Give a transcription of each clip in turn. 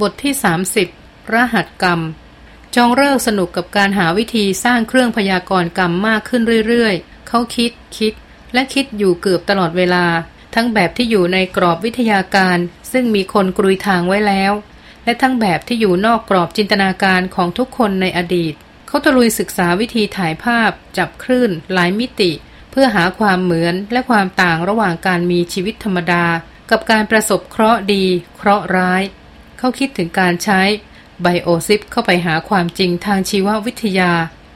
บทที่ 30 รหัสกรรม จองเลิกสนุกกับการหาวิธีสร้างเครื่องพยากรณ์กรรมมากขึ้นเรื่อยๆ เขาคิดคิด และคิดอยู่เกือบตลอดเวลา ทั้งแบบที่อยู่ในกรอบวิทยาการ ซึ่งมีคนกรุยทางไว้แล้ว และทั้งแบบที่อยู่นอกกรอบจินตนาการของทุกคนในอดีต เขาตะลุยศึกษาวิธีถ่ายภาพ จับคลื่น หลายมิติ เพื่อหาความเหมือนและความต่างระหว่างการมีชีวิตธรรมดา กับการประสบเคราะห์ดี เคราะห์ร้าย เขาคิดถึงการใช้ไบโอซิปเข้าไปหาความจริงทางชีววิทยา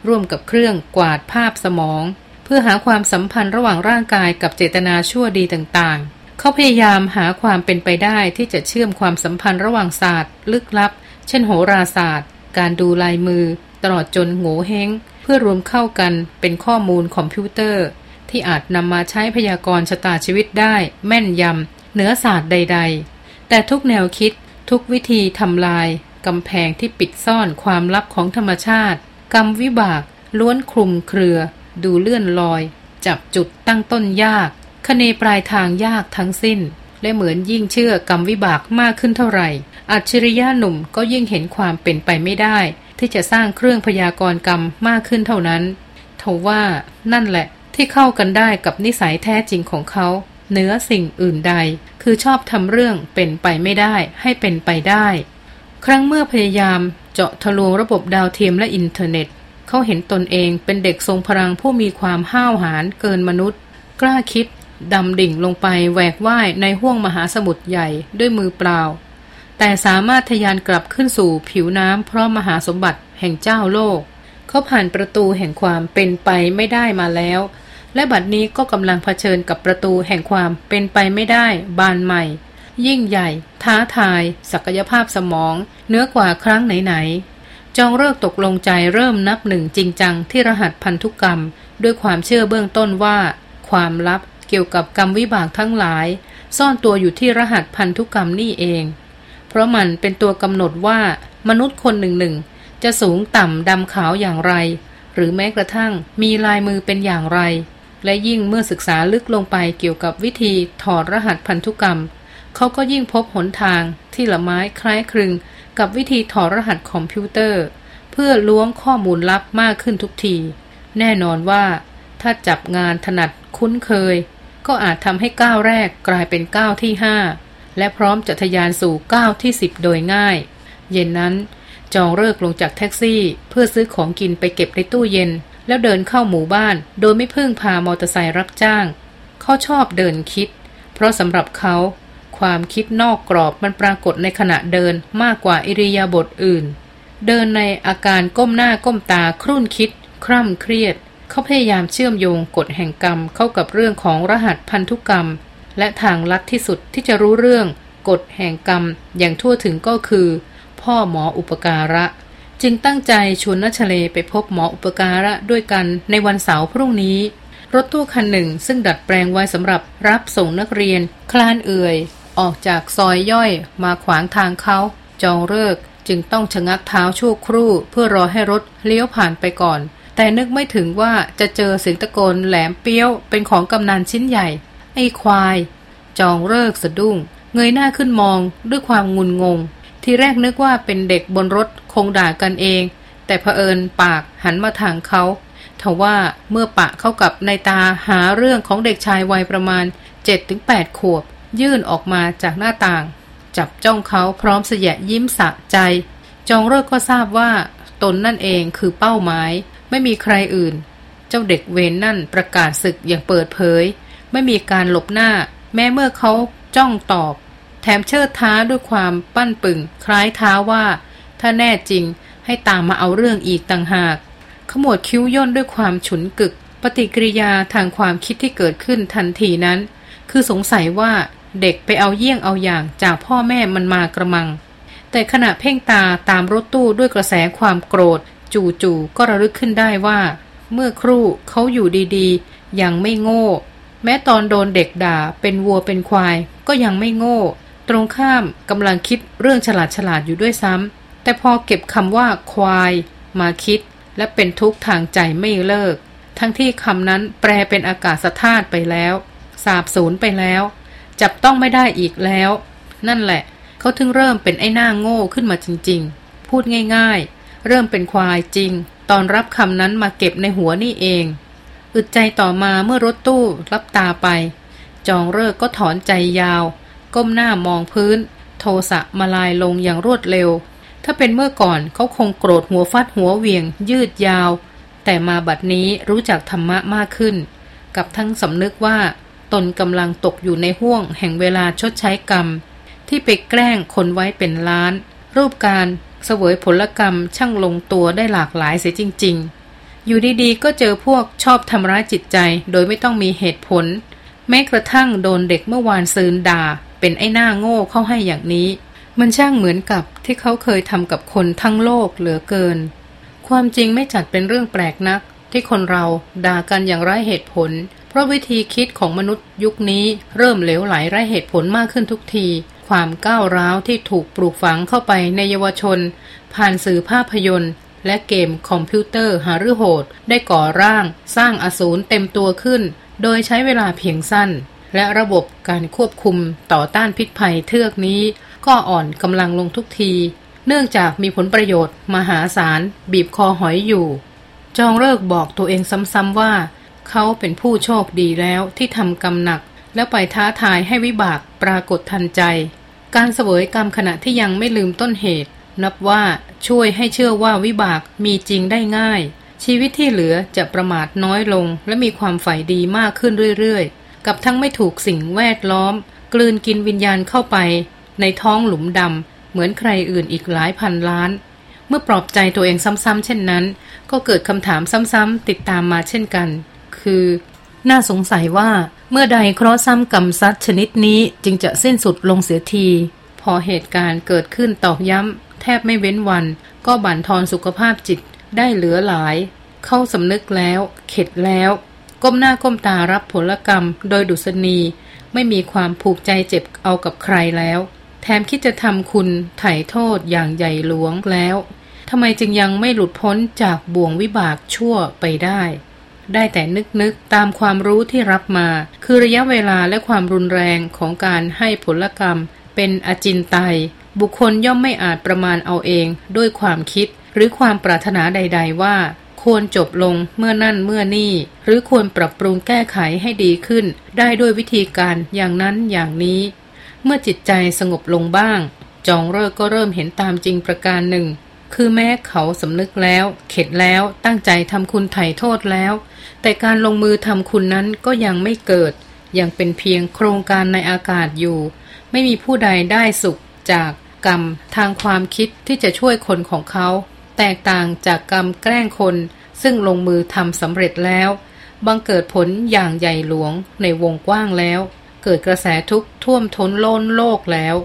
ร่วมกับเครื่องกวาดภาพสมอง เพื่อหาความสัมพันธ์ระหว่างร่างกายกับเจตนาชั่วดีต่างๆ เขาพยายามหาความเป็นไปได้ที่จะเชื่อมความสัมพันธ์ระหว่างศาสตร์ ลึกลับ เช่นโหราศาสตร์ การดูลายมือ ตลอดจนโง่เฮงเพื่อรวมเข้ากันเป็นข้อมูลคอมพิวเตอร์ ที่อาจนำมาใช้พยากรณ์ชะตาชีวิตได้ แม่นยำเหนือศาสตร์ใด ๆ แต่ทุกแนวคิด ทุกวิธีทำลายกำแพงที่ปิดซ่อนความลับของธรรมชาติ กรรมวิบากล้วนคลุมเครือ ดูเลื่อนลอย จับจุดตั้งต้นยากคเนปลายทางยากทั้งสิ้น และเหมือนยิ่งเชื่อกรรมวิบากมากขึ้นเท่าไหร่ อัจฉริยะหนุ่มก็ยิ่งเห็นความเป็นไปไม่ได้ ที่จะสร้างเครื่องพยากรณ์กรรมมากขึ้นเท่านั้นทว่านั่นแหละที่เข้ากันได้กับนิสัยแท้จริงของเขา เหนือสิ่งอื่นใด คือชอบทำเรื่องเป็นไปไม่ได้ให้เป็นไปได้ ครั้งเมื่อพยายามเจาะทะลวงระบบดาวเทียมและอินเทอร์เน็ต เขาเห็นตนเองเป็นเด็กทรงพลังผู้มีความห้าวหาญเกินมนุษย์ กล้าคิดดำดิ่งลงไปแหวกว่ายในห้วงมหาสมุทรใหญ่ด้วยมือเปล่า แต่สามารถทยานกลับขึ้นสู่ผิวน้ำเพราะมหาสมบัติแห่งเจ้าโลก เขาผ่านประตูแห่งความเป็นไปไม่ได้มาแล้ว และบัดนี้ก็กำลังเผชิญกับประตูแห่งความเป็นไปไม่ได้ บานใหม่ ยิ่งใหญ่ ท้าทาย ศักยภาพสมองเนื้อกว่าครั้งไหนๆจองเลิกตกลงใจเริ่มนับหนึ่งจริงจังที่รหัสพันธุกรรม ด้วยความเชื่อเบื้องต้นว่า ความลับเกี่ยวกับกรรมวิบากทั้งหลาย ซ่อนตัวอยู่ที่รหัสพันธุกรรมนี่เอง เพราะมันเป็นตัวกำหนดว่ามนุษย์คนหนึ่งหนึ่งจะสูงต่ำดำขาวอย่างไร หรือแม้กระทั่งมีลายมือเป็นอย่างไร และยิ่งเมื่อศึกษาลึกลงไปเกี่ยวกับวิธีถอดรหัสพันธุกรรม เขาก็ยิ่งพบหนทางที่ละไม้คล้ายคลึง กับวิธีถอดรหัสคอมพิวเตอร์ เพื่อล้วงข้อมูลลับมากขึ้นทุกที แน่นอนว่า ถ้าจับงานถนัดคุ้นเคย ก็อาจทำให้ก้าวแรกกลายเป็นก้าวที่ห้าและพร้อมจะทะยานสู่ก้าวที่สิบโดยง่าย เย็นนั้นจองเลิกลงจากแท็กซี่ เพื่อซื้อของกินไปเก็บในตู้เย็น แล้วเดินเข้าหมู่บ้าน โดยไม่พึ่งพามอเตอร์ไซค์รับจ้าง เขาชอบเดินคิด เพราะสำหรับเขา ความคิดนอกกรอบมันปรากฏในขณะเดินมากกว่าอิริยาบถอื่น เดินในอาการก้มหน้าก้มตาครุ่นคิด คร่ำเครียด เขาพยายามเชื่อมโยงกฎแห่งกรรมเข้ากับเรื่องของรหัสพันธุกรรม และทางลัดที่สุดที่จะรู้เรื่องกฎแห่งกรรมอย่างทั่วถึงก็คือ พ่อหมออุปการะ จึงตั้งใจชวนนัชเลไปพบหมออุปการะด้วยกันในวันเสาร์พรุ่งนี้ รถตู้คันหนึ่งซึ่งดัดแปลงไว้สำหรับรับส่งนักเรียน คลานเอื่อย ออกจากซอยย่อยมาขวางทางเขา จองเลิกจึงต้องชะงักเท้าชั่วครู่ เพื่อรอให้รถเลี้ยวผ่านไปก่อน แต่นึกไม่ถึงว่าจะเจอเสียงตะโกนแหลมเปี้ยวเป็นของกำนันชิ้นใหญ่ ไอ้ควาย จองเลิกสะดุ้ง เงยหน้าขึ้นมองด้วยความงุนงง ทีแรกนึกว่าเป็นเด็กบนรถคงด่ากันเอง แต่เผอิญปากหันมาทางเขาทว่าเมื่อปะเข้ากับในตาหาเรื่องของเด็กชายวัยประมาณ 7-8 ขวบ ยื่นออกมาจากหน้าต่าง จับจ้องเขาพร้อมเสยยิ้มสะใจ จองเลิกก็ทราบว่า ตนนั่นเองคือเป้าหมาย ไม่มีใครอื่น เจ้าเด็กเวนนั่นประกาศศึกอย่างเปิดเผย ไม่มีการหลบหน้า แม้เมื่อเขาจ้องตอบ แถมเชิดท้าด้วยความปั้นปึงคล้ายท้าว่า ถ้าแน่จริงให้ตามมาเอาเรื่องอีกต่างหาก ขมวดคิ้วย่นด้วยความฉุนกึก ปฏิกิริยาทางความคิดที่เกิดขึ้นทันทีนั้น คือสงสัยว่าเด็กไปเอาเยี่ยงเอาอย่างจากพ่อแม่มันมากระมัง แต่ขณะเพ่งตาตามรถตู้ด้วยกระแสความโกรธ จู่ๆก็ระลึกขึ้นได้ว่า เมื่อครู่เขาอยู่ดีๆ ยังไม่โง่ แม้ตอนโดนเด็กด่าเป็นวัวเป็นควายก็ยังไม่โง่ ตรงข้ามกำลังคิดเรื่องฉลาดฉลาดอยู่ด้วยซ้ำแต่พอเก็บคำว่าควายมาคิด และเป็นทุกข์ทางใจไม่เลิก ทั้งที่คำนั้นแปลเป็นอากาศธาตุไปแล้ว สาบสูญไปแล้ว จับต้องไม่ได้อีกแล้ว นั่นแหละ เขาถึงเริ่มเป็นไอ้หน้าโง่ขึ้นมาจริง ๆ พูดง่าย ๆ เริ่มเป็นควายจริง ตอนรับคำนั้นมาเก็บในหัวนี่เอง อึดใจต่อมาเมื่อรถตู้รับตาไป จองเลิกก็ถอนใจยาว ก้มหน้ามองพื้น โทสะมาลายลงอย่างรวดเร็ว ถ้าเป็นเมื่อก่อนเขาคงโกรธหัวฟัดหัวเวียง ยืดยาว แต่มาบัดนี้รู้จักธรรมะมากขึ้น กับทั้งสำนึกว่า ตนกำลังตกอยู่ในห่วงแห่งเวลาชดใช้กรรม ที่ไปแกล้งคนไว้เป็นล้าน รูปการเสวยผลกรรมช่างลงตัวได้หลากหลายเสียจริง ๆ อยู่ดีๆ ก็เจอพวกชอบทำร้ายจิตใจโดยไม่ต้องมีเหตุผล แม้กระทั่งโดนเด็กเมื่อวานซืนด่า เป็นไอ้หน้าโง่เข้าให้อย่างนี้ มันช่างเหมือนกับที่เขาเคยทำกับคนทั้งโลกเหลือเกิน ความจริงไม่จัดเป็นเรื่องแปลกนัก ที่คนเราด่ากันอย่างไร้เหตุผล เพราะวิธีคิดของมนุษย์ยุคนี้เริ่มเหลวไหลไร้เหตุผลมากขึ้นทุกที ความก้าวร้าวที่ถูกปลูกฝังเข้าไปในเยาวชน ผ่านสื่อภาพยนตร์และเกมคอมพิวเตอร์หารือโหด ได้ก่อร่าง สร้างอสูรเต็มตัวขึ้น โดยใช้เวลาเพียงสั้น และระบบการควบคุมต่อต้านพิษภัยเทือกนี้ ก็อ่อนกำลังลงทุกที เนื่องจากมีผลประโยชน์มหาศาลบีบคอหอยอยู่ จองเลิกบอกตัวเองซ้ำๆว่า เขาเป็นผู้โชคดีแล้วที่ทำกรรมหนัก แล้วไปท้าทายให้วิบากปรากฏทันใจ การเสวยกรรมขณะที่ยังไม่ลืมต้นเหตุ นับว่าช่วยให้เชื่อว่าวิบากมีจริงได้ง่ายชีวิตที่เหลือจะประมาทน้อยลงและมีความใฝ่ดีมากขึ้นเรื่อยๆ กับทั้งไม่ถูกสิ่งแวดล้อม กลืนกินวิญญาณเข้าไป ในท้องหลุมดำเหมือนใครอื่นอีกหลายพันล้าน เมื่อปลอบใจตัวเองซ้ำๆเช่นนั้น ก็เกิดคำถามซ้ำๆติดตามมาเช่นกัน คือ น่าสงสัยว่าเมื่อใดเคราะห์ซ้ำกรรมซัดชนิดนี้จึงจะสิ้นสุดลงเสียที พอเหตุการณ์เกิดขึ้นตอกย้ำแทบไม่เว้นวัน ก็บั่นทอนสุขภาพจิตได้เหลือหลาย เข้าสำนึกแล้ว เข็ดแล้ว ก้มหน้าก้มตารับผลกรรม โดยดุษณี ไม่มีความผูกใจเจ็บเอากับใครแล้ว แถมคิดจะทำคุณไถ่โทษอย่างใหญ่หลวงแล้วทำไมจึงยังไม่หลุดพ้นจากบ่วงวิบากชั่วไปได้ ได้แต่นึกนึกตามความรู้ที่รับมา คือระยะเวลาและความรุนแรงของการให้ผลกรรม เป็นอจินไตย บุคคลย่อมไม่อาจประมาณเอาเองด้วยความคิด หรือความปรารถนาใด ๆ ว่า ควรจบลงเมื่อนั่นเมื่อนี่ หรือควรปรับปรุงแก้ไขให้ดีขึ้น ได้ด้วยวิธีการอย่างนั้นอย่างนี้ เมื่อจิตใจสงบลงบ้าง จองเลิกก็เริ่มเห็นตามจริงประการหนึ่ง คือแม้เขาสำนึกแล้ว เข็ดแล้วตั้งใจทำคุณไถ่โทษแล้ว แต่การลงมือทำคุณนั้นก็ยังไม่เกิด ยังเป็นเพียงโครงการในอากาศอยู่ ไม่มีผู้ใดได้สุขจากกรรมทางความคิดที่จะช่วยคนของเขา แตกต่างจากกรรมแกล้งคน ซึ่งลงมือทำสำเร็จแล้ว บังเกิดผลอย่างใหญ่หลวงในวงกว้างแล้ว เกิดกระแสทุกข์ท่วมท้นโลนโลกแล้ว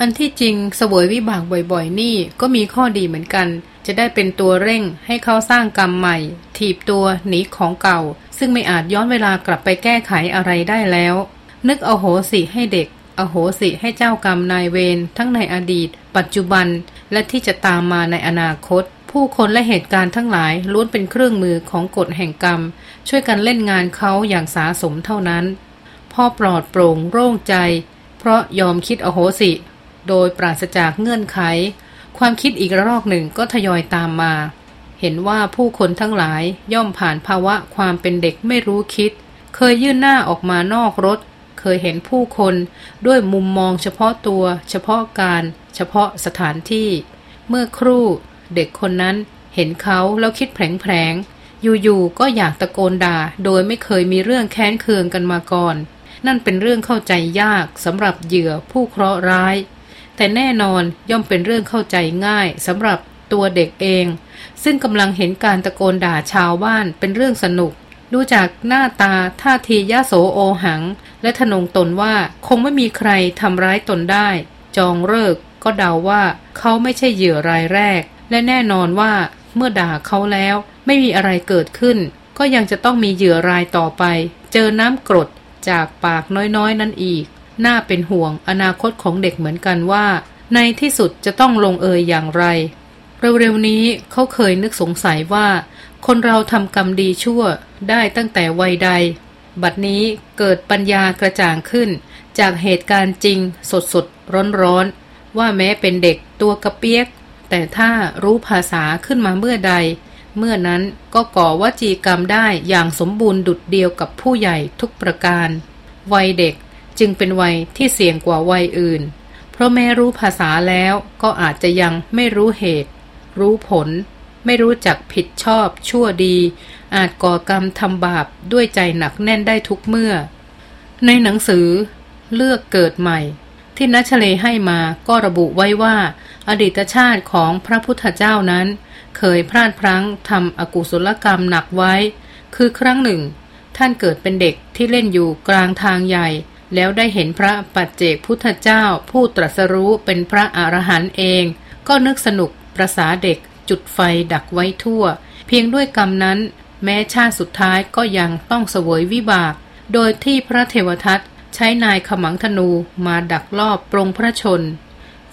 อันที่จริงสวยวิบากบ่อยๆ นี่ก็มีข้อดีเหมือนกัน จะได้เป็นตัวเร่งให้เขาสร้างกรรมใหม่ ถีบตัวหนีของเก่า ซึ่งไม่อาจย้อนเวลากลับไปแก้ไขอะไรได้แล้ว นึกเอาโหสิให้เด็กอโหสิให้เจ้ากรรมนายเวรทั้งในอดีต ปัจจุบัน และที่จะตามมาในอนาคต ผู้คนและเหตุการณ์ทั้งหลายล้วนเป็นเครื่องมือของกฎแห่งกรรม ช่วยกันเล่นงานเขาอย่างสาสมเท่านั้น พ่อปลอดโปร่งโล่งใจ เพราะยอมคิดอโหสิ โดยปราศจากเงื่อนไข ความคิดอีกระลอกหนึ่งก็ทยอยตามมา เห็นว่าผู้คนทั้งหลายย่อมผ่านภาวะความเป็นเด็กไม่รู้คิด เคยยื่นหน้าออกมานอกรถ เคยเห็นผู้คนด้วยมุมมองเฉพาะตัว เฉพาะการ เฉพาะสถานที่ เมื่อครู่เด็กคนนั้นเห็นเขาแล้วคิดแผลงๆ อยู่ๆ ก็อยากตะโกนด่า โดยไม่เคยมีเรื่องแค้นเคืองกันมาก่อน นั่นเป็นเรื่องเข้าใจยากสำหรับเหยื่อผู้เคราะห์ร้าย แต่แน่นอนย่อมเป็นเรื่องเข้าใจง่ายสำหรับตัวเด็กเอง ซึ่งกำลังเห็นการตะโกนด่าชาวบ้านเป็นเรื่องสนุก ดูจากหน้าตาท่าทียะโสโอหัง และทนงตนว่าคงไม่มีใครทำร้ายตนได้ จองเลิก ก็เดาว่าเขาไม่ใช่เหยื่อรายแรก และแน่นอนว่าเมื่อด่าเขาแล้ว ไม่มีอะไรเกิดขึ้น ก็ยังจะต้องมีเหยื่อรายต่อไป เจอน้ำกรดจากปากน้อยๆ นั่นอีก น่าเป็นห่วงอนาคตของเด็กเหมือนกันว่า ในที่สุดจะต้องลงเอยอย่างไร เร็วๆนี้เขาเคยนึกสงสัยว่า คนเราทำกรรมดีชั่วได้ตั้งแต่วัยใด บัดนี้เกิดปัญญากระจ่างขึ้น จากเหตุการณ์จริงสดสดร้อนร้อน ว่าแม้เป็นเด็กตัวกระเปียก แต่ถ้ารู้ภาษาขึ้นมาเมื่อใด เมื่อนั้นก็ก่อวจีกรรมได้อย่างสมบูรณ์ดุดเดียวกับผู้ใหญ่ทุกประการ วัยเด็กจึงเป็นวัยที่เสี่ยงกว่าวัยอื่น เพราะแม้รู้ภาษาแล้วก็อาจจะยังไม่รู้เหตุ รู้ผล ไม่รู้จักผิดชอบชั่วดี อาจก่อกรรมทำบาปด้วยใจหนักแน่นได้ทุกเมื่อ ในหนังสือเลือกเกิดใหม่ ที่นัชเลให้มาก็ระบุไว้ว่า อดีตชาติของพระพุทธเจ้านั้น เคยพลาดพลั้งทำอกุศลกรรมหนักไว้ คือครั้งหนึ่ง ท่านเกิดเป็นเด็กที่เล่นอยู่กลางทางใหญ่ แล้วได้เห็นพระปัจเจกพุทธเจ้า ผู้ตรัสรู้เป็นพระอรหันต์เอง ก็นึกสนุกประษาเด็ก จุดไฟดักไว้ทั่ว เพียงด้วยกรรมนั้น แม้ชาติสุดท้ายก็ยังต้องเสวยวิบาก โดยที่พระเทวทัต ใช้นายขมังธนูมาดักลอบปรงพระชน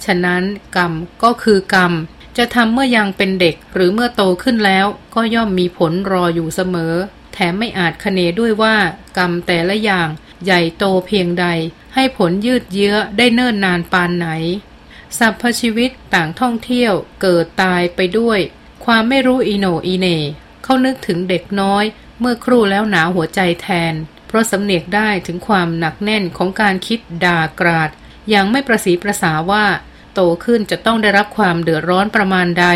ฉะนั้นกรรมก็คือกรรม จะทำเมื่อยังเป็นเด็กหรือเมื่อโตขึ้นแล้วก็ย่อมมีผลรออยู่เสมอ แถมไม่อาจคเนด้วยว่ากรรมแต่ละอย่างใหญ่โตเพียงใด ให้ผลยืดเยื้อได้เนิ่นนานปานไหนสรรพชีวิตต่างท่องเที่ยวเกิดตายไปด้วย ความไม่รู้อีโนอีเนเขานึกถึงเด็กน้อย เมื่อครู่แล้วหนาหัวใจแทน เพราะสำเนียกได้ถึงความหนักแน่นของการคิดด่ากราด อย่างไม่ประสีประสาว่า โตขึ้นจะต้องได้รับความเดือดร้อนประมาณใด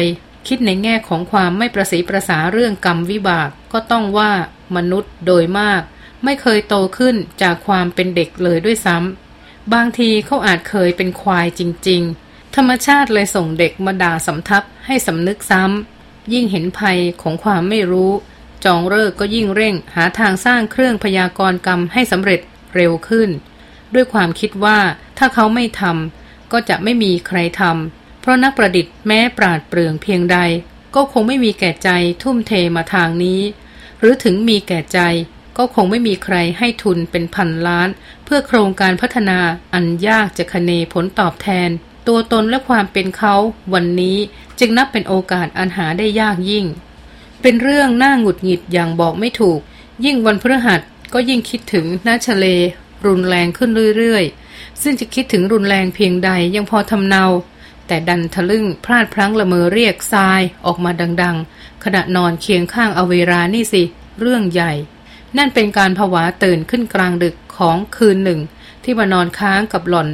คิดในแง่ของความไม่ประสีประสาเรื่องกรรมวิบาก ก็ต้องว่ามนุษย์โดยมาก ไม่เคยโตขึ้นจากความเป็นเด็กเลยด้วยซ้ำบางทีเขาอาจเคยเป็นควายจริง ๆ ธรรมชาติเลยส่งเด็กมาด่าสำทับให้สำนึกซ้ำยิ่งเห็นภัยของความไม่รู้ จองเลิกก็ยิ่งเร่งหาทางสร้างเครื่องพยากรณ์กรรมให้สำเร็จเร็วขึ้น ด้วยความคิดว่าถ้าเขาไม่ทำก็จะไม่มีใครทำเพราะนักประดิษฐ์แม้ปราดเปรื่องเพียงใด ก็คงไม่มีแก่ใจทุ่มเทมาทางนี้ หรือถึงมีแก่ใจก็คงไม่มีใครให้ทุนเป็นพันล้าน เพื่อโครงการพัฒนาอันยากจะคเนผลตอบแทน ตัวตนและความเป็นเขาวันนี้จึงนับเป็นโอกาสอันหาได้ยากยิ่ง เป็นเรื่องน่าหงุดหงิดอย่างบอกไม่ถูก ยิ่งวันพฤหัสก็ยิ่งคิดถึงน้าชเล รุนแรงขึ้นเรื่อยๆ ซึ่งจะคิดถึงรุนแรงเพียงใดยังพอทำเนา แต่ดันทะลึ่งพลาดพลั้งละเมอเรียกทรายออกมาดังๆ ขณะนอนเคียงข้างอเวรานี่สิ เรื่องใหญ่ นั่นเป็นการผวาตื่นขึ้นกลางดึกของคืนหนึ่ง ที่มานอนค้างกับหล่อน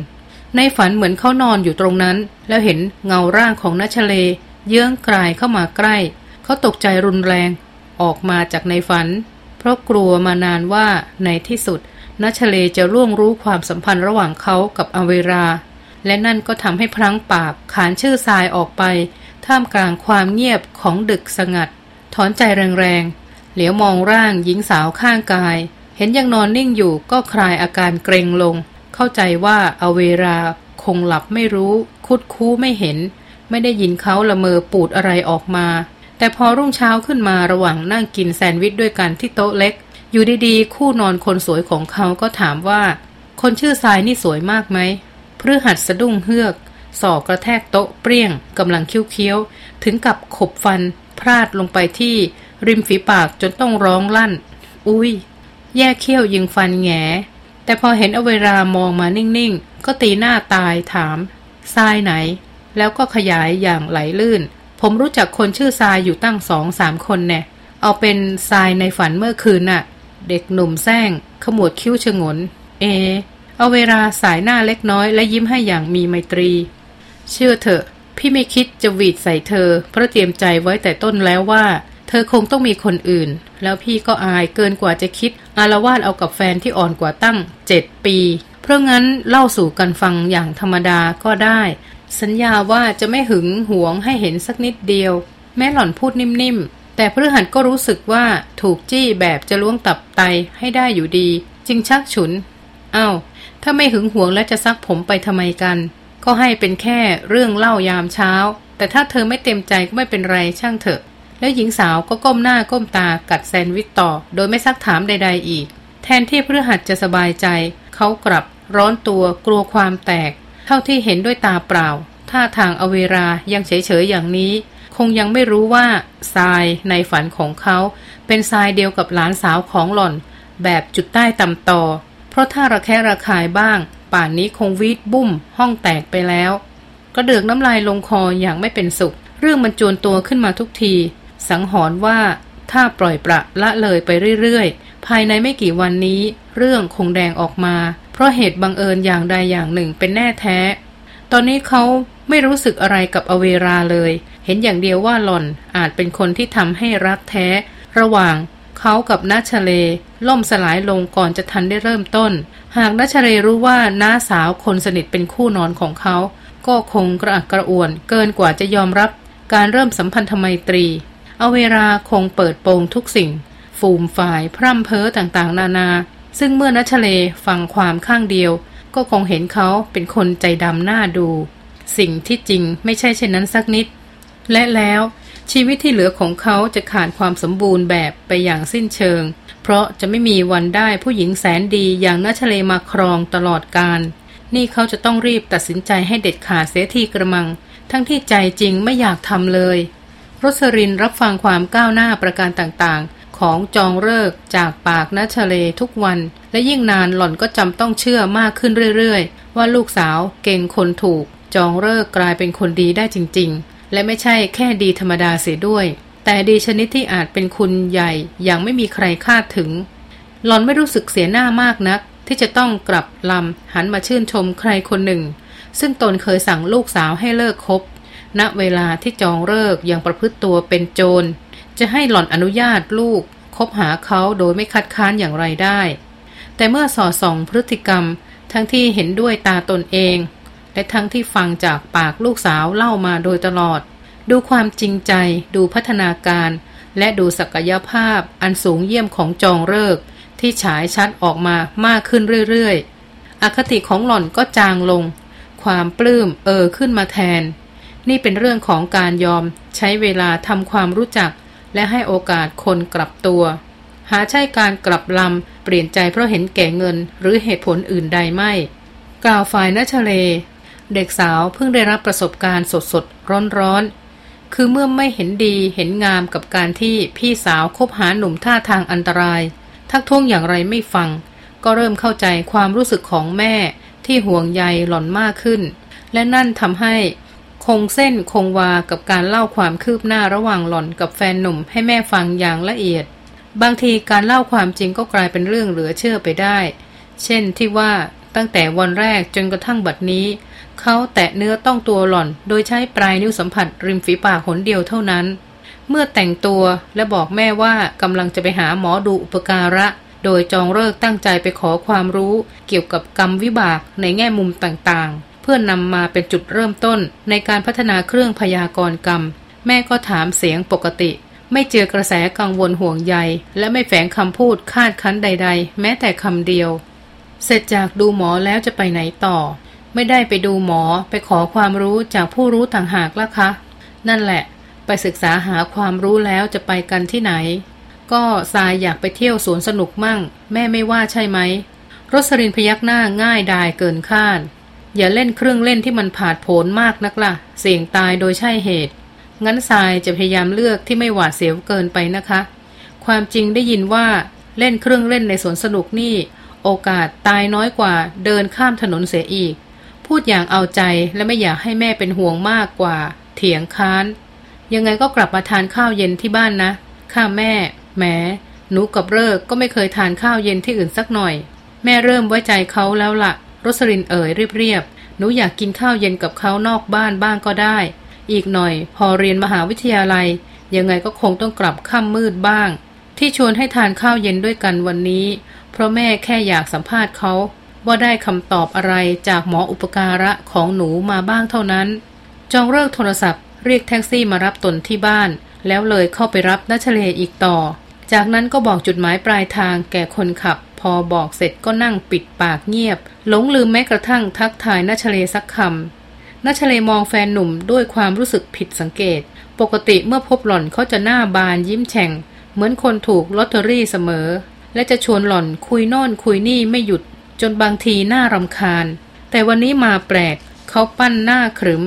ในฝันเหมือนเขานอนอยู่ตรงนั้น แล้วเห็นเงาร่างของนัชเล เยื้องกลายเข้ามาใกล้ เขาตกใจรุนแรงออกมาจากในฝัน เพราะกลัวมานานว่าในที่สุดนัชเลจะล่วงรู้ความสัมพันธ์ระหว่างเขากับอเวรา และนั่นก็ทำให้พลั้งปากขานชื่อทรายออกไป ท่ามกลางความเงียบของดึกสงัด ถอนใจแรงๆ เหลียวมองร่างหญิงสาวข้างกาย เห็นยังนอนนิ่งอยู่ก็คลายอาการเกรงลง เข้าใจว่าอเวราคงหลับไม่รู้ คุดคู้ไม่เห็น ไม่ได้ยินเขาละเมอปูดอะไรออกมา แต่พอรุ่งเช้าขึ้นมาระหว่างนั่งกินแซนด์วิชด้วยกันที่โต๊ะเล็ก อยู่ดีๆ คู่นอนคนสวยของเขาก็ถามว่า คนชื่อทรายนี่สวยมากไหมพฤหัสสะดุ้งเฮือกสอกกระแทกโต๊ะเปรี้ยงกำลังเคี้ยวๆ ถึงกับขบฟัน พลาดลงไปที่ริมฝีปากจนต้องร้องลั่น อุ้ย แย่เขี้ยวยิงฟันแงแต่พอเห็นอเวลามองมานิ่งๆ ก็ตีหน้าตายถามทรายไหน แล้วก็ขยายอย่างไหลลื่น ผมรู้จักคนชื่อทรายอยู่ตั้งสองสามคนแน่เอาเป็นทรายในฝันเมื่อคืนน่ะ เด็กหนุ่มแซงขมวดคิ้วชงน เอ เอาเวลาสายหน้าเล็กน้อยและยิ้มให้อย่างมีไมตรี เชื่อเถอะ พี่ไม่คิดจะหวีดใส่เธอ เพราะเตรียมใจไว้แต่ต้นแล้วว่า เธอคงต้องมีคนอื่น แล้วพี่ก็อายเกินกว่าจะคิด อารวาสเอากับแฟนที่อ่อนกว่าตั้งเจ็ดปี เพราะงั้นเล่าสู่กันฟังอย่างธรรมดาก็ได้ สัญญาว่าจะไม่หึงหวงให้เห็นสักนิดเดียว แม่หล่อนพูดนิ่มๆ แต่พฤหัสก็รู้สึกว่าถูกจี้แบบจะล้วงตับไตให้ได้อยู่ดี จึงชักฉุนอ้าวถ้าไม่หึงหวงและจะซักผมไปทำไมกัน ก็ให้เป็นแค่เรื่องเล่ายามเช้า แต่ถ้าเธอไม่เต็มใจก็ไม่เป็นไรช่างเถอะ แล้วหญิงสาวก็ก้มหน้าก้มตากัดแซนด์วิชต่อ โดยไม่ซักถามใด ๆ อีก แทนที่พฤหัสจะสบายใจ เขากลับร้อนตัวกลัวความแตก เท่าที่เห็นด้วยตาเปล่า ท่าทางอเวรายังเฉยๆอย่างนี้ คงยังไม่รู้ว่าทรายในฝันของเขา เป็นทรายเดียวกับหลานสาวของหล่อน แบบจุดใต้ตำตอ เพราะถ้าระแคะระคายบ้าง ป่านนี้คงวีดบุ้ม ห้องแตกไปแล้วก็เดือกน้ำลายลงคออย่างไม่เป็นสุข เรื่องมันจวนตัวขึ้นมาทุกที สังหรณ์ว่าถ้าปล่อยประละเลยไปเรื่อยๆ ภายในไม่กี่วันนี้ เรื่องคงแดงออกมา ราะเหตุบังเอิญอย่างใดอย่างหนึ่งเป็นแน่แท้ ตอนนี้เขาไม่รู้สึกอะไรกับอเวราเลย เห็นอย่างเดียวว่าหล่อนอาจเป็นคนที่ทำให้รักแท้ ระหว่างเขากับนัชเล ล่มสลายลงก่อนจะทันได้เริ่มต้น หากนัชเลรู้ว่าน้าสาวคนสนิทเป็นคู่นอนของเขา ก็คงกระอักกระอ่วนเกินกว่าจะยอมรับการเริ่มสัมพันธไมตรีเอาเวลาคงเปิดโปงทุกสิ่ง ฟูมฝ่ายพร่ำเพ้อต่างๆ นานา ซึ่งเมื่อนัชเลฟังความข้างเดียว ก็คงเห็นเขาเป็นคนใจดำหน้าดู สิ่งที่จริงไม่ใช่เช่นนั้นสักนิด และแล้วชีวิตที่เหลือของเขาจะขาดความสมบูรณ์แบบไปอย่างสิ้นเชิง เพราะจะไม่มีวันได้ผู้หญิงแสนดีอย่างนัชเลมาครองตลอดการ นี่เขาจะต้องรีบตัดสินใจให้เด็ดขาดเสียทีกระมัง ทั้งที่ใจจริงไม่อยากทำเลยรสรินรับฟังความก้าวหน้าประการต่างๆ ของจองเลิกจากปากนัชเลทุกวัน และยิ่งนานหล่อนก็จำต้องเชื่อมากขึ้นเรื่อยๆ ว่าลูกสาวเก่งคนถูก จองเลิกกลายเป็นคนดีได้จริงๆ และไม่ใช่แค่ดีธรรมดาเสียด้วย แต่ดีชนิดที่อาจเป็นคุณใหญ่อย่างไม่มีใครคาดถึง หล่อนไม่รู้สึกเสียหน้ามากนัก ที่จะต้องกลับลำหันมาชื่นชมใครคนหนึ่ง ซึ่งตนเคยสั่งลูกสาวให้เลิกคบณเวลาที่จองเลิกยังประพฤติตัวเป็นโจร จะให้หล่อนอนุญาตลูกคบหาเขาโดยไม่คัดค้านอย่างไรได้ แต่เมื่อสอดส่องพฤติกรรม ทั้งที่เห็นด้วยตาตนเอง และทั้งที่ฟังจากปากลูกสาวเล่ามาโดยตลอด ดูความจริงใจ ดูพัฒนาการ และดูศักยภาพอันสูงเยี่ยมของจองเลิกที่ฉายชัดออกมามากขึ้นเรื่อยๆ อคติของหล่อนก็จางลง ความปลื้มเออขึ้นมาแทน นี่เป็นเรื่องของการยอมใช้เวลาทำความรู้จัก และให้โอกาสคนกลับตัว หาใช่การกลับลำเปลี่ยนใจเพราะเห็นแก่เงินหรือเหตุผลอื่นใดไม่ กล่าวฝ่ายนัชเล เด็กสาวเพิ่งได้รับประสบการณ์สดสดร้อนร้อนคือเมื่อไม่เห็นดีเห็นงามกับการที่พี่สาวคบหาหนุ่มท่าทางอันตราย ทักท้วงอย่างไรไม่ฟัง ก็เริ่มเข้าใจความรู้สึกของแม่ที่ห่วงใยหล่อนมากขึ้น และนั่นทำให้ คงเส้นคงวากับการเล่าความคืบหน้าระหว่างหล่อนกับแฟนหนุ่มให้แม่ฟังอย่างละเอียด บางทีการเล่าความจริงก็กลายเป็นเรื่องเหลือเชื่อไปได้ เช่นที่ว่าตั้งแต่วันแรกจนกระทั่งบัดนี้ เขาแตะเนื้อต้องตัวหล่อน โดยใช้ปลายนิ้วสัมผัสริมฝีปากหนเดียวเท่านั้น เมื่อแต่งตัวและบอกแม่ว่ากำลังจะไปหาหมอดูอุปการะ โดยจองเลิกตั้งใจไปขอความรู้เกี่ยวกับกรรมวิบากในแง่มุมต่างๆ เพื่อนนำมาเป็นจุดเริ่มต้นในการพัฒนาเครื่องพยากรณ์กรรม แม่ก็ถามเสียงปกติ ไม่เจอกระแสกังวลห่วงใย และไม่แฝงคำพูดคาดคั้นใด ๆ แม้แต่คำเดียว เสร็จจากดูหมอแล้วจะไปไหนต่อ ไม่ได้ไปดูหมอไปขอความรู้จากผู้รู้ต่างหากละคะ นั่นแหละ ไปศึกษาหาความรู้แล้วจะไปกันที่ไหน ก็ทรายอยากไปเที่ยวสวนสนุกมั่ง แม่ไม่ว่าใช่ไหมรสรินพยักหน้าง่ายดายเกินคาด อย่าเล่นเครื่องเล่นที่มันผาดโผนมากนักละ่ะ เสี่ยงตายโดยใช่เหตุ งั้นทรายจะพยายามเลือกที่ไม่หวาดเสียวเกินไปนะคะ ความจริงได้ยินว่าเล่นเครื่องเล่นในสวนสนุกนี่ โอกาสตายน้อยกว่าเดินข้ามถนนเสียอีก พูดอย่างเอาใจและไม่อยากให้แม่เป็นห่วงมากกว่า เถียงค้าน ยังไงก็กลับมาทานข้าวเย็นที่บ้านนะข้าแม่แหมหนูกับเลิกก็ไม่เคยทานข้าวเย็นที่อื่นสักหน่อย แม่เริ่มไว้ใจเขาแล้วละ่ะ รสรินเอ่ยเรียบๆ หนูอยากกินข้าวเย็นกับเขานอกบ้านบ้างก็ได้ อีกหน่อย พอเรียนมหาวิทยาลัย ยังไงก็คงต้องกลับค่ำมืดบ้าง ที่ชวนให้ทานข้าวเย็นด้วยกันวันนี้ เพราะแม่แค่อยากสัมภาษณ์เขา ว่าได้คำตอบอะไรจากหมออุปการะของหนูมาบ้างเท่านั้น จองเลิกโทรศัพท์ เรียกแท็กซี่มารับตนที่บ้าน แล้วเลยเข้าไปรับนัชเลอีกต่อ จากนั้นก็บอกจุดหมายปลายทางแก่คนขับ พอบอกเสร็จก็นั่งปิดปากเงียบ หลงลืมแม้กระทั่งทักทายนัชเลสักคำนัชเลมองแฟนหนุ่มด้วยความรู้สึกผิดสังเกต ปกติเมื่อพบหล่อนเขาจะหน้าบานยิ้มแฉ่ง เหมือนคนถูกลอตเตอรี่เสมอ และจะชวนหล่อนคุยโน่นคุยนี่ไม่หยุด จนบางทีหน้ารำคาญ แต่วันนี้มาแปลกเขาปั้นหน้าขรึม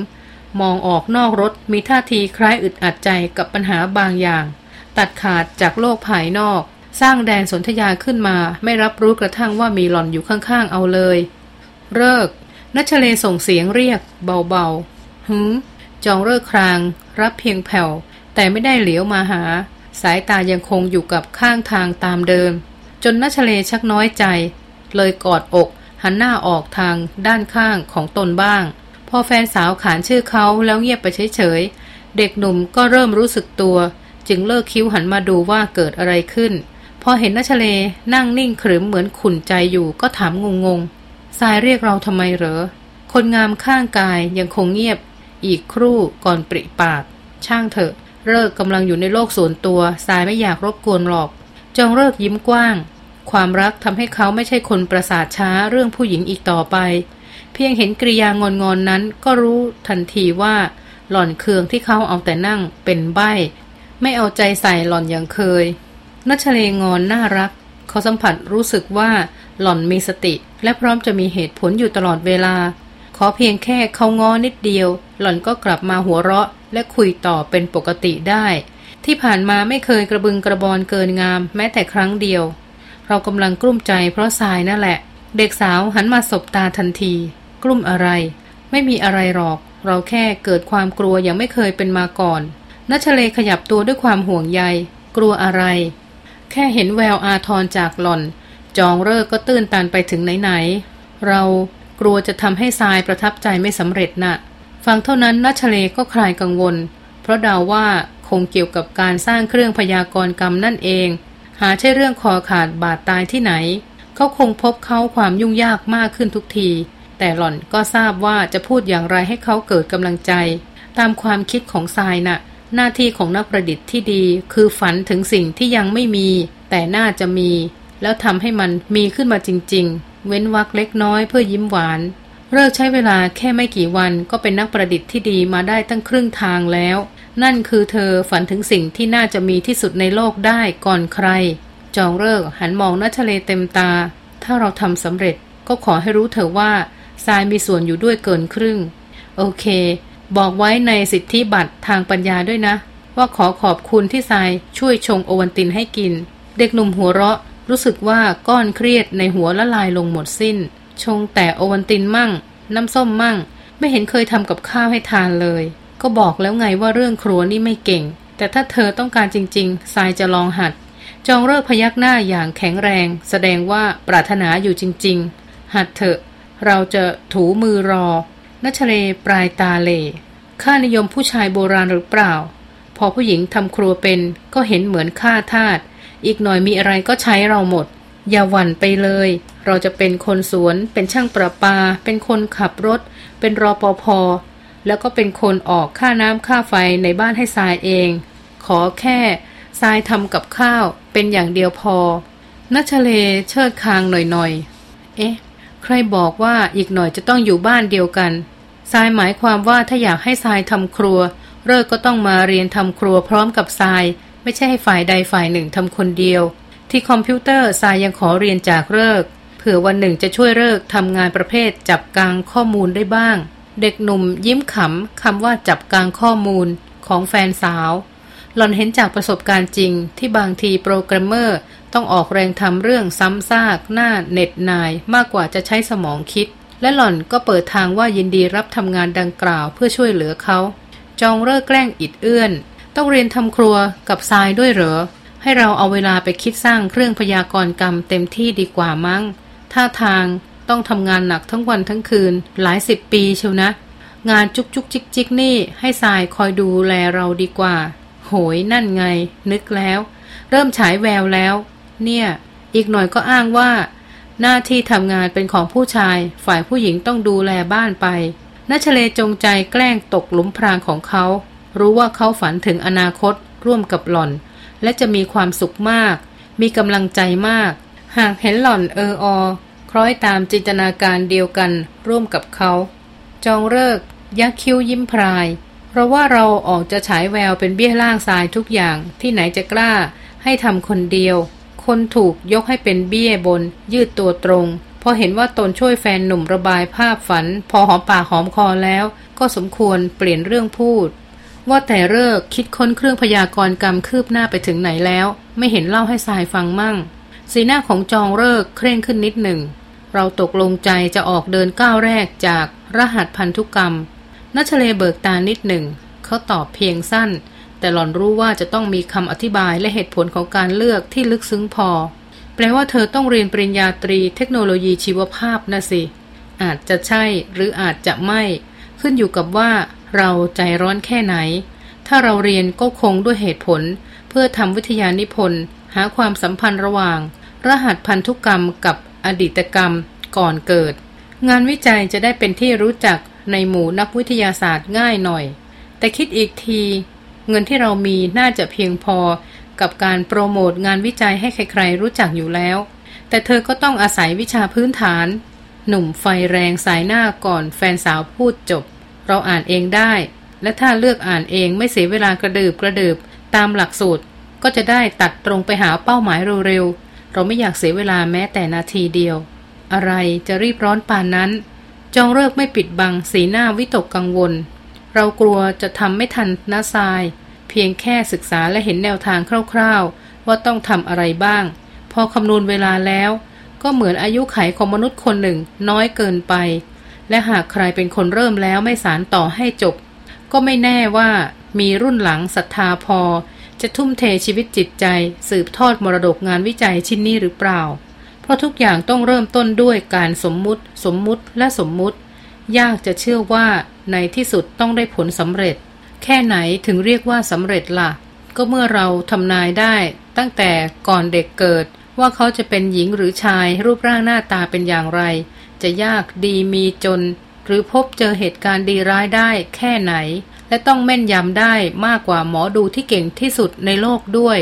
มองออกนอกรถมีท่าทีคล้ายอึดอัดใจกับปัญหาบางอย่าง ตัดขาดจากโลกภายนอก สร้างแดนสนธยาขึ้นมา ไม่รับรู้กระทั่งว่ามีหล่อนอยู่ข้างๆเอาเลย เลิกนัชเลส่งเสียงเรียก เบาๆหืมจองเลิกคราง รับเพียงแผ่ว แต่ไม่ได้เหลียวมาหา สายตายังคงอยู่กับข้างทางตามเดิม จนนัชเลชักน้อยใจ เลยกอดอก หันหน้าออกทางด้านข้างของตนบ้าง พอแฟนสาวขานชื่อเขาแล้วเงียบไปเฉยๆเด็กหนุ่มก็เริ่มรู้สึกตัว จึงเลิกคิ้วหันมาดูว่าเกิดอะไรขึ้น พอเห็นนัชเลนั่งนิ่งขรึมเหมือนขุนใจอยู่ก็ถามงงๆทรายเรียกเราทำไมเหรอ คนงามข้างกายยังคงเงียบ อีกครู่ก่อนปริปาก ช่างเถอะ เลิกกำลังอยู่ในโลกส่วนตัวสายไม่อยากรบกวนหรอก จองเลิกยิ้มกว้าง ความรักทำให้เขาไม่ใช่คนประสาทช้าเรื่องผู้หญิงอีกต่อไป เพียงเห็นกริยางอนงอนนั้นก็รู้ทันทีว่า หล่อนเคืองที่เขาเอาแต่นั่งเป็นใบไม่เอาใจใส่หล่อนอย่างเคย นัชเลงอนน่ารัก เขาสัมผัสรู้สึกว่าหล่อนมีสติ และพร้อมจะมีเหตุผลอยู่ตลอดเวลา ขอเพียงแค่เขางอนิดเดียว หล่อนก็กลับมาหัวเราะ และคุยต่อเป็นปกติได้ ที่ผ่านมาไม่เคยกระบึงกระบอนเกินงาม แม้แต่ครั้งเดียว เรากำลังกลุ้มใจเพราะทรายนั่นแหละ เด็กสาวหันมาสบตาทันที กลุ้มอะไร ไม่มีอะไรหรอก เราแค่เกิดความกลัวอย่างไม่เคยเป็นมาก่อนนัชเลขยับตัวด้วยความห่วงใย กลัวอะไร แค่เห็นแววอาทรจากหล่อน จองเลิกก็ตื้นตันไปถึงไหนๆ เรากลัวจะทำให้ทรายประทับใจไม่สำเร็จนะ่ะ ฟังเท่านั้นนัชเลก็คลายกังวล เพราะดาวว่าคงเกี่ยวกับการสร้างเครื่องพยากรณ์กรรมนั่นเอง หาใช่เรื่องคอขาดบาดตายที่ไหน เขาคงพบเขาความยุ่งยากมากขึ้นทุกที แต่หล่อนก็ทราบว่าจะพูดอย่างไรให้เขาเกิดกำลังใจ ตามความคิดของทรายนะ่ะ หน้าที่ของนักประดิษฐ์ที่ดี คือฝันถึงสิ่งที่ยังไม่มี แต่น่าจะมี แล้วทำให้มันมีขึ้นมาจริง ๆ เว้นวักเล็กน้อยเพื่อยิ้มหวานเลิกใช้เวลาแค่ไม่กี่วันก็เป็นนักประดิษฐ์ที่ดีมาได้ตั้งครึ่งทางแล้ว นั่นคือเธอฝันถึงสิ่งที่น่าจะมีที่สุดในโลกได้ก่อนใคร จองเลิกหันมองนัชเลเต็มตา ถ้าเราทำสำเร็จก็ขอให้รู้เธอว่าทรายมีส่วนอยู่ด้วยเกินครึ่ง โอเค บอกไว้ในสิทธิบัตรทางปัญญาด้วยนะ ว่าขอขอบคุณที่ทรายช่วยชงโอวันตินให้กิน เด็กหนุ่มหัวเราะ รู้สึกว่าก้อนเครียดในหัวละลายลงหมดสิ้น ชงแต่โอวันตินมั่ง น้ำส้มมั่ง ไม่เห็นเคยทำกับข้าวให้ทานเลย ก็บอกแล้วไงว่าเรื่องครัวนี่ไม่เก่ง แต่ถ้าเธอต้องการจริงๆทรายจะลองหัด จองเลิกพยักหน้าอย่างแข็งแรง แสดงว่าปรารถนาอยู่จริง ๆ หัดเถอะ เราจะถูมือรอนัชเลปลายตาเล ค่านิยมผู้ชายโบราณหรือเปล่า พอผู้หญิงทำครัวเป็นก็เห็นเหมือนค่าทาสอีกหน่อยมีอะไรก็ใช้เราหมด อย่าหวั่นไปเลย เราจะเป็นคนสวน เป็นช่างประปา เป็นคนขับรถ เป็นรอปภแล้วก็เป็นคนออกค่าน้ำค่าไฟในบ้านให้ทรายเอง ขอแค่ทรายทำกับข้าวเป็นอย่างเดียวพอนัชเลเชิดคางหน่อยๆ เอ๊ะ ใครบอกว่าอีกหน่อยจะต้องอยู่บ้านเดียวกัน ทรายหมายความว่าถ้าอยากให้ทรายทำครัว เลิกก็ต้องมาเรียนทำครัวพร้อมกับทราย ไม่ใช่ให้ฝ่ายใดฝ่ายหนึ่งทำคนเดียว ที่คอมพิวเตอร์สายยังขอเรียนจากเลิกเผื่อวันหนึ่งจะช่วยเลิกทำงานประเภทจับกังข้อมูลได้บ้าง เด็กหนุ่มยิ้มขำคำว่าจับกังข้อมูลของแฟนสาว หล่อนเห็นจากประสบการณ์จริงที่บางทีโปรแกรมเมอร์ต้องออกแรงทำเรื่องซ้ำซากน่าเหน็ดหน่ายมากกว่าจะใช้สมองคิด และหล่อนก็เปิดทางว่ายินดีรับทำงานดังกล่าวเพื่อช่วยเหลือเขา จองเลิกแกล้งอิดเอื้อน ต้องเรียนทำครัวกับทรายด้วยเหรอ ให้เราเอาเวลาไปคิดสร้างเครื่องพยากรณ์กรรมเต็มที่ดีกว่ามั้ง ท่าทางต้องทำงานหนักทั้งวันทั้งคืน หลายสิบปีเชียวนะ งานจุกจุกจิกจิกนี่ให้ทรายคอยดูแลเราดีกว่า โหยนั่นไง นึกแล้ว เริ่มฉายแววแล้ว เนี่ย อีกหน่อยก็อ้างว่า หน้าที่ทำงานเป็นของผู้ชาย ฝ่ายผู้หญิงต้องดูแลบ้านไปนัชเลจงใจแกล้งตกหลุมพรางของเขา รู้ว่าเขาฝันถึงอนาคต ร่วมกับหล่อน และจะมีความสุขมาก มีกำลังใจมาก หากเห็นหล่อนเอออ คล้อยตามจินตนาการเดียวกัน ร่วมกับเขา จองเลิกยักคิ้วยิ้มพราย เพราะว่าเราออกจะฉายแววเป็นเบี้ยล่างทรายทุกอย่างที่ไหนจะกล้า ให้ทำคนเดียว คนถูกยกให้เป็นเบี้ยบน ยืดตัวตรง พอเห็นว่าตนช่วยแฟนหนุ่มระบายภาพฝัน พอหอมปากหอมคอแล้ว ก็สมควรเปลี่ยนเรื่องพูด ว่าแต่เลิกคิดค้นเครื่องพยากรณ์กรรมคืบหน้าไปถึงไหนแล้ว ไม่เห็นเล่าให้สายฟังมั่ง สีหน้าของจองเลิกเคร่งขึ้นนิดหนึ่ง เราตกลงใจจะออกเดินก้าวแรกจากรหัสพันธุกรรมนนัชเลเบิกตานิดหนึ่ง เขาตอบเพียงสั้น แต่หล่อนรู้ว่าจะต้องมีคำอธิบายและเหตุผลของการเลือกที่ลึกซึ้งพอ แปลว่าเธอต้องเรียนปริญญาตรีเทคโนโลยีชีวภาพนะสิ อาจจะใช่หรืออาจจะไม่ ขึ้นอยู่กับว่าเราใจร้อนแค่ไหน ถ้าเราเรียนก็คงด้วยเหตุผล เพื่อทำวิทยานิพนธ์ หาความสัมพันธ์ระหว่าง รหัสพันธุกรรมกับอดีตกรรมก่อนเกิด งานวิจัยจะได้เป็นที่รู้จักในหมู่นักวิทยาศาสตร์ง่ายหน่อย แต่คิดอีกที เงินที่เรามีน่าจะเพียงพอกับการโปรโมทงานวิจัยให้ใครๆ รู้จักอยู่แล้ว แต่เธอก็ต้องอาศัยวิชาพื้นฐาน หนุ่มไฟแรงสายหน้าก่อนแฟนสาวพูดจบ เราอ่านเองได้ และถ้าเลือกอ่านเองไม่เสียเวลากระดืบกระดืบตามหลักสูตร ก็จะได้ตัดตรงไปหาเป้าหมายเร็วๆ เราไม่อยากเสียเวลาแม้แต่นาทีเดียว อะไรจะรีบร้อนปานนั้น จองเลิกไม่ปิดบังสีหน้าวิตกกังวล เรากลัวจะทำไม่ทันน้าทราย เพียงแค่ศึกษาและเห็นแนวทางคร่าวๆ ว่าต้องทำอะไรบ้าง พอคำนวณเวลาแล้ว ก็เหมือนอายุไขของมนุษย์คนหนึ่งน้อยเกินไป และหากใครเป็นคนเริ่มแล้วไม่สารต่อให้จบ ก็ไม่แน่ว่ามีรุ่นหลังศรัทธาพอ จะทุ่มเทชีวิตจิตใจ สืบทอดมรดกงานวิจัยชิ้นนี้หรือเปล่า เพราะทุกอย่างต้องเริ่มต้นด้วยการสมมุติ สมมุติและสมมุติ ยากจะเชื่อว่า ในที่สุดต้องได้ผลสำเร็จ แค่ไหนถึงเรียกว่าสำเร็จละ่ะ ก็เมื่อเราทำนายได้ ตั้งแต่ก่อนเด็กเกิด ว่าเขาจะเป็นหญิงหรือชายรูปร่างหน้าตาเป็นอย่างไร จะยากดีมีจน หรือพบเจอเหตุการณ์ดีร้ายได้ แค่ไหน และต้องแม่นยำได้มากกว่าหมอดูที่เก่งที่สุดในโลกด้วย